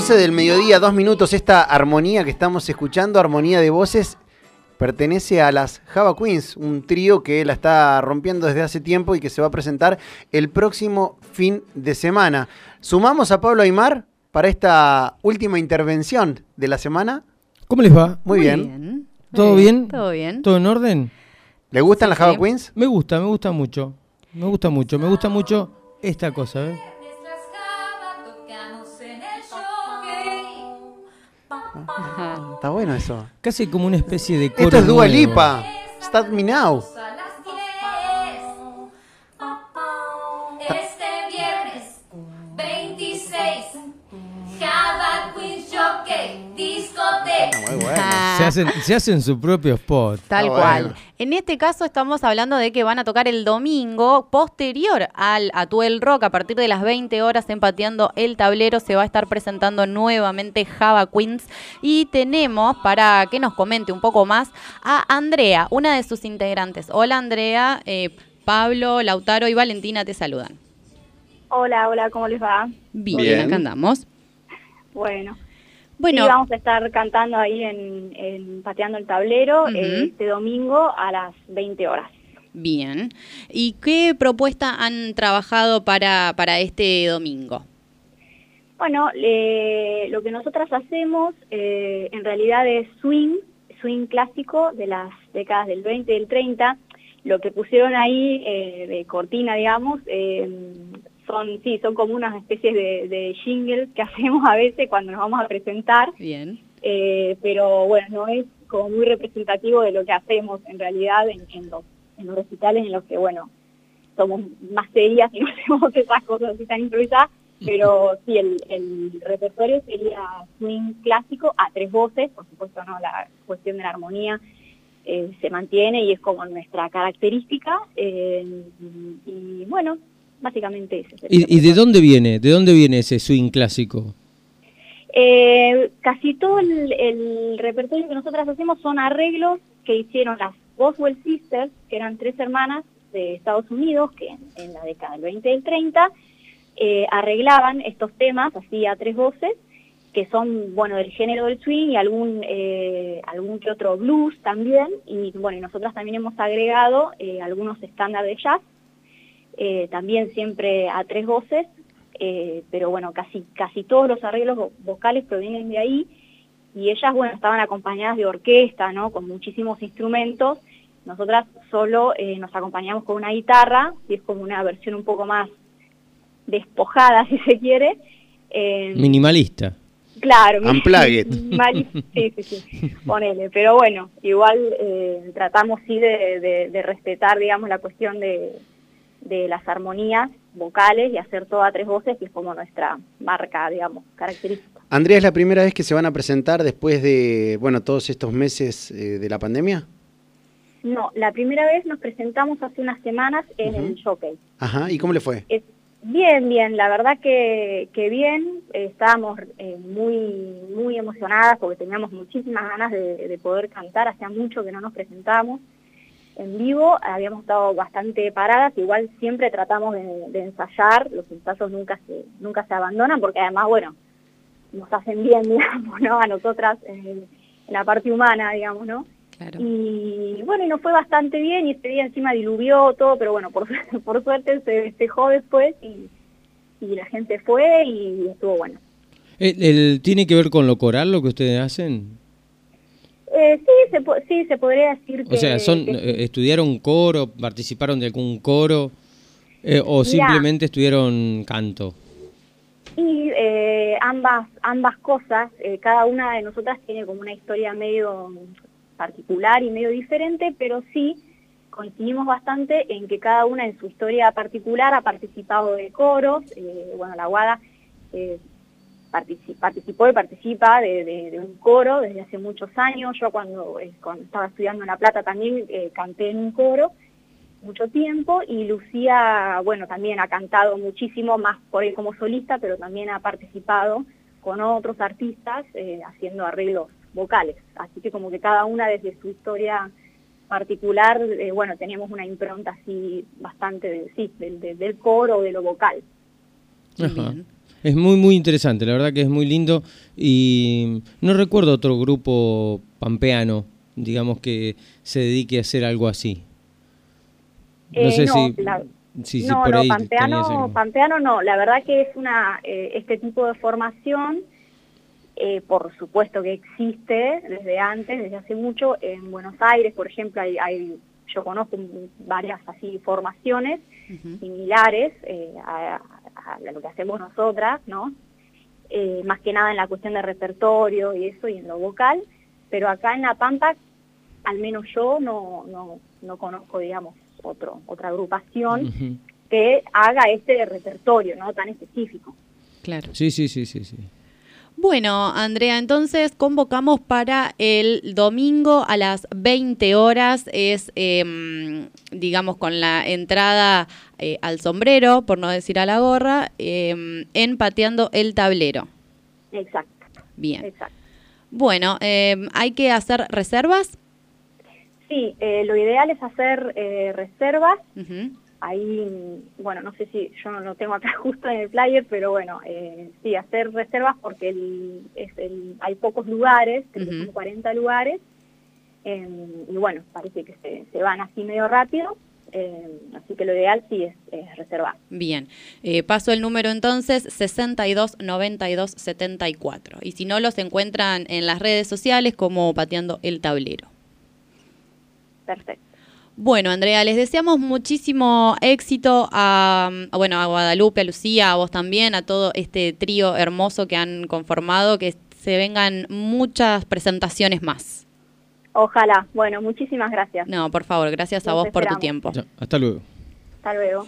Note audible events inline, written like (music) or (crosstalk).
12 del mediodía, dos minutos, esta armonía que estamos escuchando, armonía de voces, pertenece a las Java Queens, un trío que la está rompiendo desde hace tiempo y que se va a presentar el próximo fin de semana. Sumamos a Pablo Aymar para esta última intervención de la semana. ¿Cómo les va? Muy, bien. ¿Todo bien? Todo bien. ¿Todo en orden? ¿Le gustan las Java sí. Queens? Me gusta, me gusta mucho. Me gusta mucho, me gusta mucho esta cosa, ¿eh? Está bueno eso. Casi como una especie de coro Esto es Dua. Lipa. Start Me Now. Se hacen, se hacen su propio spot. Tal Ah, cual. bueno. En este caso estamos hablando de que van a tocar el domingo posterior al Atuel Rock a partir de las 20 horas empateando el tablero se va a estar presentando nuevamente Java Queens y tenemos para que nos comente un poco más a Andrea, una de sus integrantes. Hola Andrea, eh, Pablo, Lautaro y Valentina te saludan. Hola, hola, ¿cómo les va? Bien, Bien. acá andamos. Bueno, Bueno, sí, vamos a estar cantando ahí en, en Pateando el Tablero este domingo a las 20 horas. bien. ¿Y qué propuesta han trabajado para, para este domingo? Bueno, eh, lo que nosotras hacemos eh, en realidad es swing, swing clásico de las décadas del 20 y del 30. Lo que pusieron ahí eh, de cortina, digamos, eh, son, sí, son como unas especies de, de jingles que (laughs) hacemos a veces cuando nos vamos a presentar. Bien. Eh, pero bueno, no es como muy representativo de lo que hacemos en realidad en, en los, en los recitales en los que, bueno, somos más serias y (laughs) no hacemos esas cosas así tan improvisadas, pero sí, el, el repertorio sería swing clásico a tres voces, por supuesto, no la cuestión de la armonía eh, se mantiene y es como nuestra característica, eh, y bueno, básicamente eso. ¿Y, y de dónde viene? ¿De dónde viene ese swing clásico? Eh, casi todo el, el repertorio que nosotras hacemos son arreglos que hicieron las Boswell Sisters, que eran tres hermanas de Estados Unidos, que en, en la década del 20 y del 30 eh, arreglaban estos temas así a tres voces, que son, bueno, del género del swing y algún, eh, algún que otro blues también, y bueno, y nosotras también hemos agregado eh, algunos estándares de jazz, eh, también siempre a tres voces, eh, pero bueno, casi, casi todos los arreglos vo- vocales provienen de ahí, y ellas, bueno, estaban acompañadas de orquesta, ¿no? Con muchísimos instrumentos, nosotras solo eh, nos acompañamos con una guitarra, y es como una versión un poco más despojada, (laughs) si se quiere. Eh, Minimalista. Claro, Unplugged. (laughs) sí, sí, sí, ponele, pero bueno, igual eh, tratamos sí de, de- de respetar, digamos, la cuestión de, de las armonías vocales y hacer todo a tres voces, que es como nuestra marca, digamos, característica. Andrea, ¿es la primera vez que se van a presentar después de, bueno, todos estos meses eh, de la pandemia? No, la primera vez nos presentamos hace unas semanas en el Showcase. Ajá, ¿y cómo le fue? Es bien, bien, la verdad que, que bien, eh, estábamos eh, muy, muy emocionadas porque teníamos muchísimas ganas de, de poder cantar, hacía mucho que no nos presentábamos en vivo, habíamos estado bastante paradas, igual siempre tratamos de, de ensayar, los ensayos nunca se, nunca se abandonan porque además, bueno, nos hacen bien, (laughs) digamos, ¿no? A nosotras eh, en la parte humana, digamos, ¿no? Claro. Y bueno, y nos fue bastante bien y este día encima diluvió todo, pero bueno, por, su- (laughs) por suerte se festejó después y, y la gente fue y estuvo bueno. ¿El, el- tiene que ver con lo coral lo que ustedes hacen? Eh, sí, se, po- sí, se podría decir que... O sea, son que- eh, ¿estudiaron coro? ¿Participaron de algún coro? Eh, ¿O Mirá. simplemente estudiaron canto? Y eh, ambas, ambas cosas, eh, cada una de nosotras tiene como una historia medio particular y medio diferente, pero sí coincidimos bastante en que cada una en su historia particular ha participado de coros, eh, bueno, la Guada eh, participó y participa de, de- de un coro desde hace muchos años, yo cuando, eh, cuando estaba estudiando en La Plata también eh, canté en un coro, mucho tiempo y Lucía, bueno, también ha cantado muchísimo, más por él como solista, pero también ha participado con otros artistas eh, haciendo arreglos vocales. Así que como que cada una desde su historia particular, eh, bueno, teníamos una impronta así bastante de, sí, del, del- del coro, de lo vocal. Ajá. Bien. Es muy, muy interesante, la verdad que es muy lindo y no recuerdo otro grupo pampeano, digamos, que se dedique a hacer algo así. No Eh, sé no, si, la- si, si no, por no, ahí Pampeano. Pampeano no. La verdad que es una eh, este tipo de formación, eh, por supuesto que existe desde antes, desde hace mucho. En Buenos Aires, por ejemplo, hay, hay yo conozco varias así formaciones similares eh, a, a lo que hacemos nosotras, ¿no? Eh, más que nada en la cuestión de repertorio y eso y en lo vocal, pero acá en La Pampa, al menos yo no, no, no conozco, digamos, otro, otra agrupación que haga este repertorio, ¿no? Tan específico. Claro. Sí, sí, sí, sí, sí. Bueno, Andrea, entonces convocamos para el domingo a las 20 horas. Es, em, digamos, con la entrada eh, al sombrero, por no decir a la gorra, em, en Pateando el Tablero. Exacto, Bien. exacto. Bueno, em, ¿hay que hacer reservas? Sí, eh, lo ideal es hacer eh, reservas. Ahí, bueno, no sé si yo no lo tengo acá (laughs) justo en el flyer, pero bueno, eh, sí, hacer reservas porque el, es el, hay pocos lugares, creo que son 40 lugares, eh, y bueno, parece que se, se van así medio rápido, eh, así que lo ideal sí es, es reservar. Bien. Eh, paso el número entonces 62 92 74. Y si no, los encuentran en las redes sociales como Pateando el Tablero. Perfecto. Bueno, Andrea, les deseamos muchísimo éxito a, a, bueno, a Guadalupe, a Lucía, a vos también, a todo este trío hermoso que han conformado, que se vengan muchas presentaciones más. Ojalá. Bueno, muchísimas gracias. No, por favor, gracias a vos por tu tiempo. Ya, hasta luego. Hasta luego.